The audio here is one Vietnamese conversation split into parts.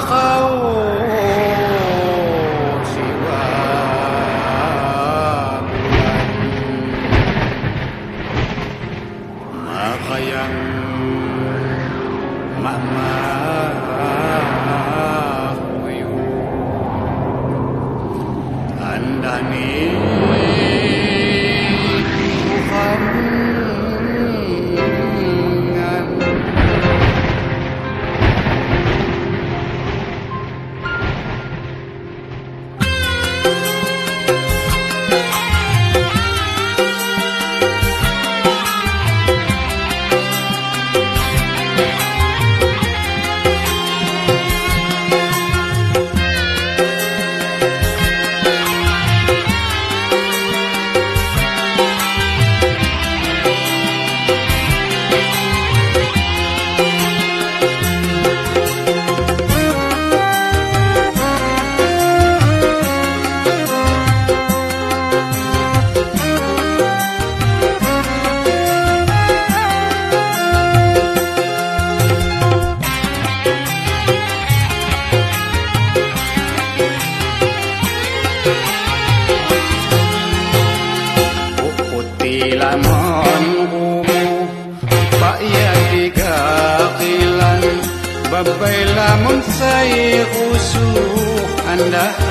سخوا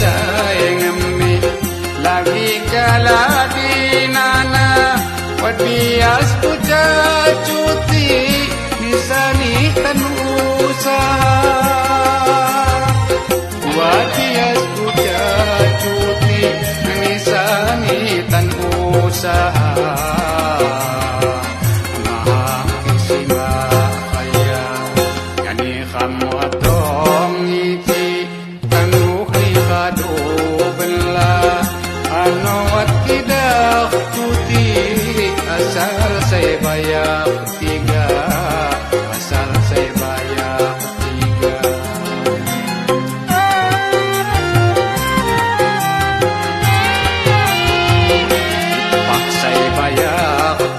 sayang emmi lagi galadi nana wadias puja cuti disani tan usaha.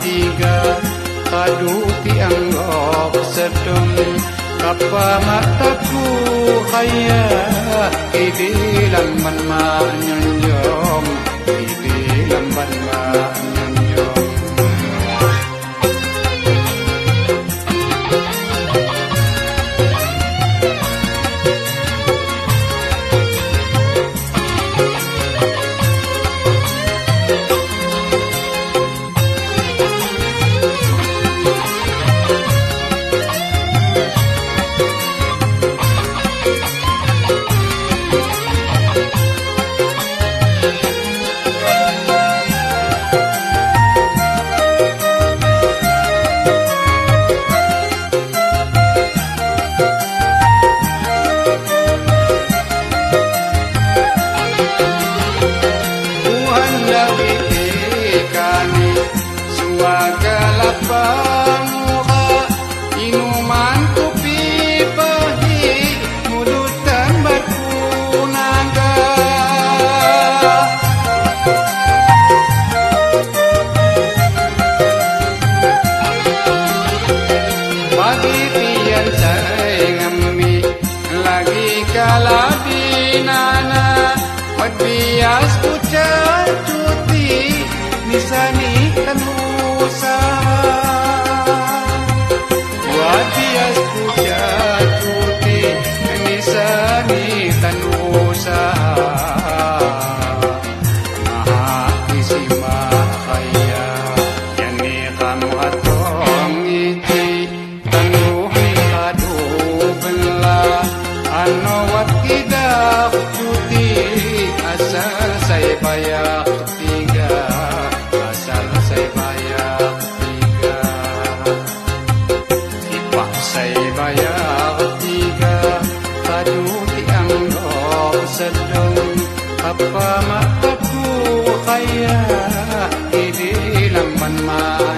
Tiga padu tiang gok sedung Kapa mataku haya ibilang lamban ma nyonjong, ibilang lamban ma más.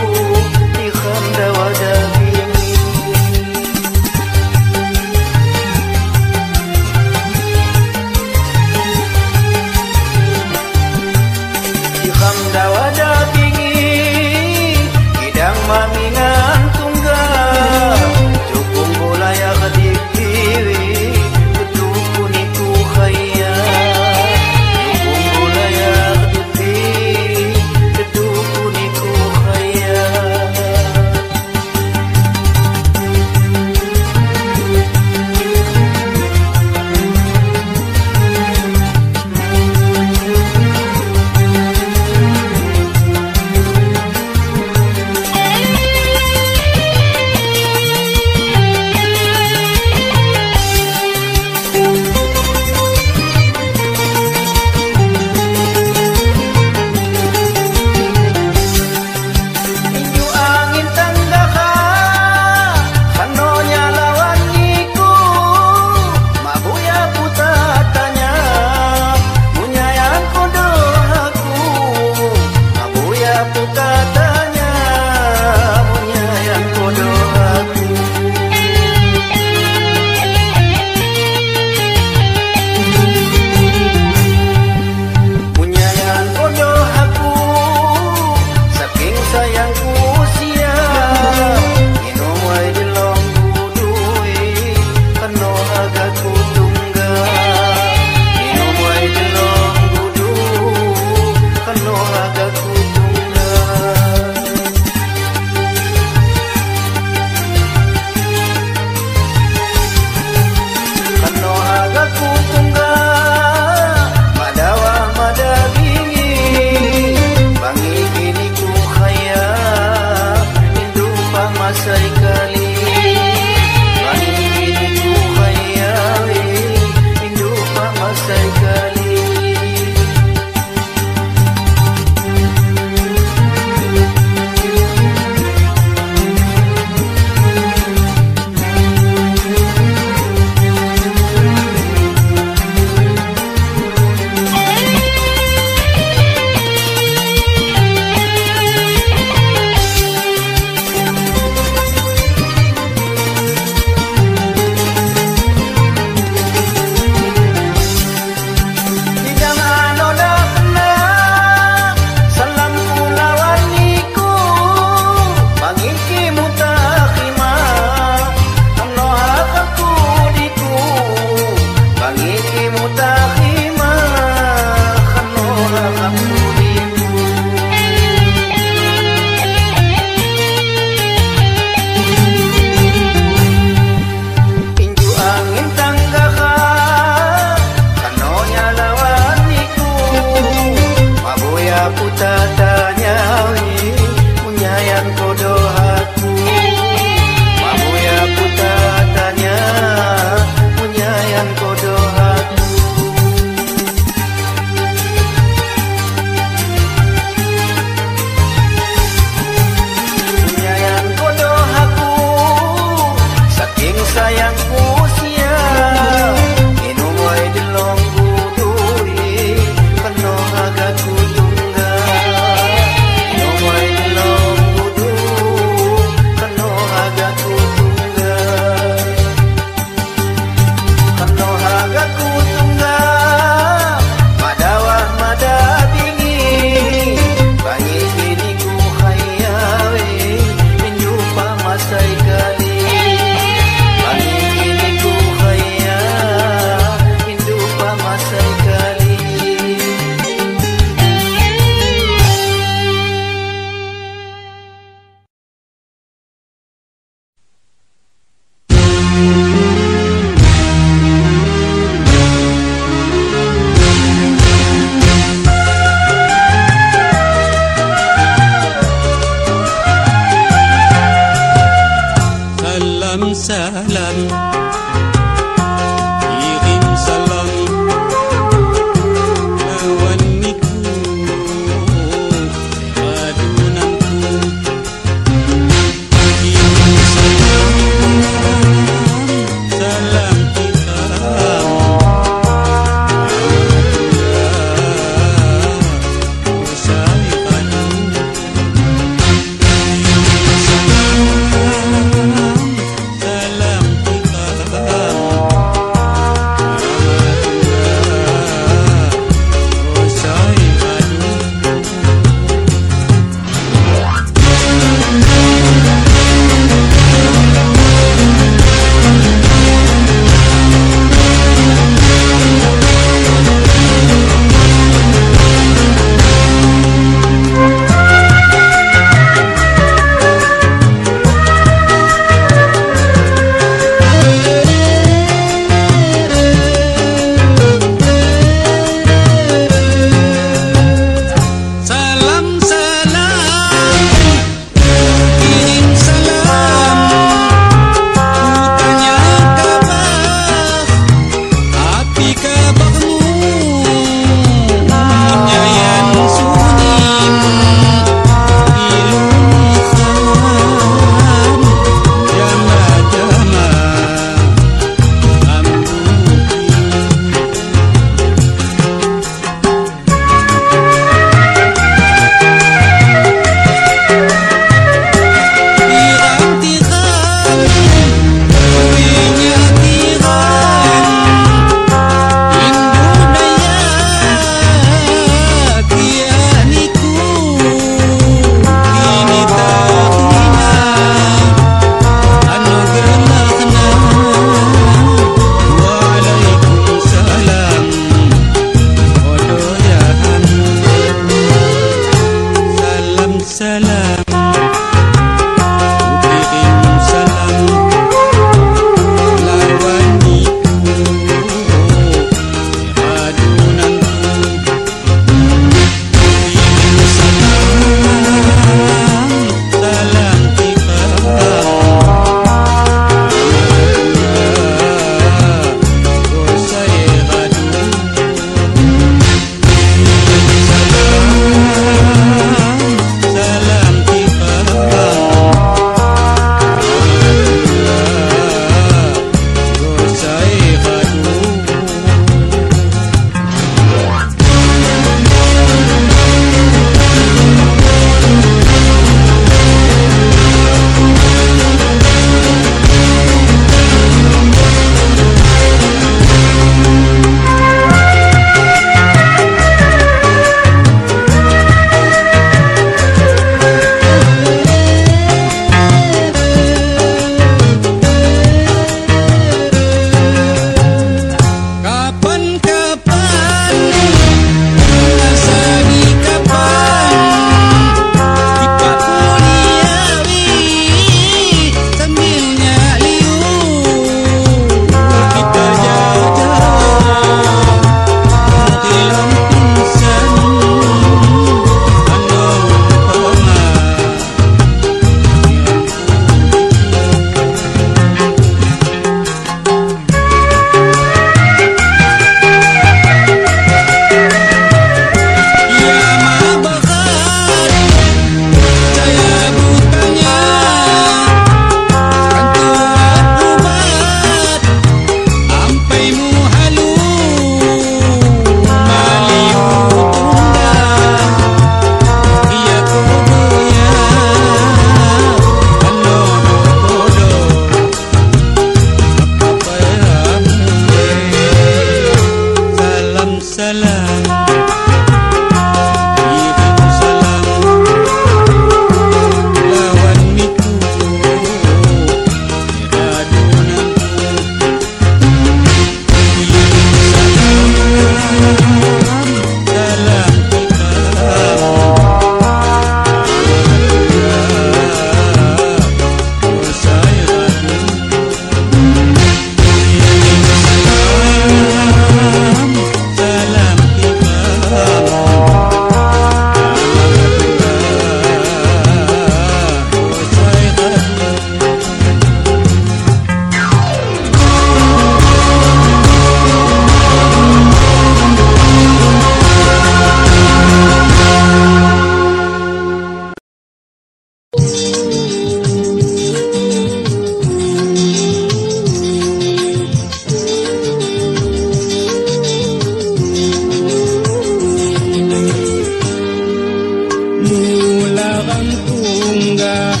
lugar.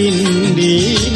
India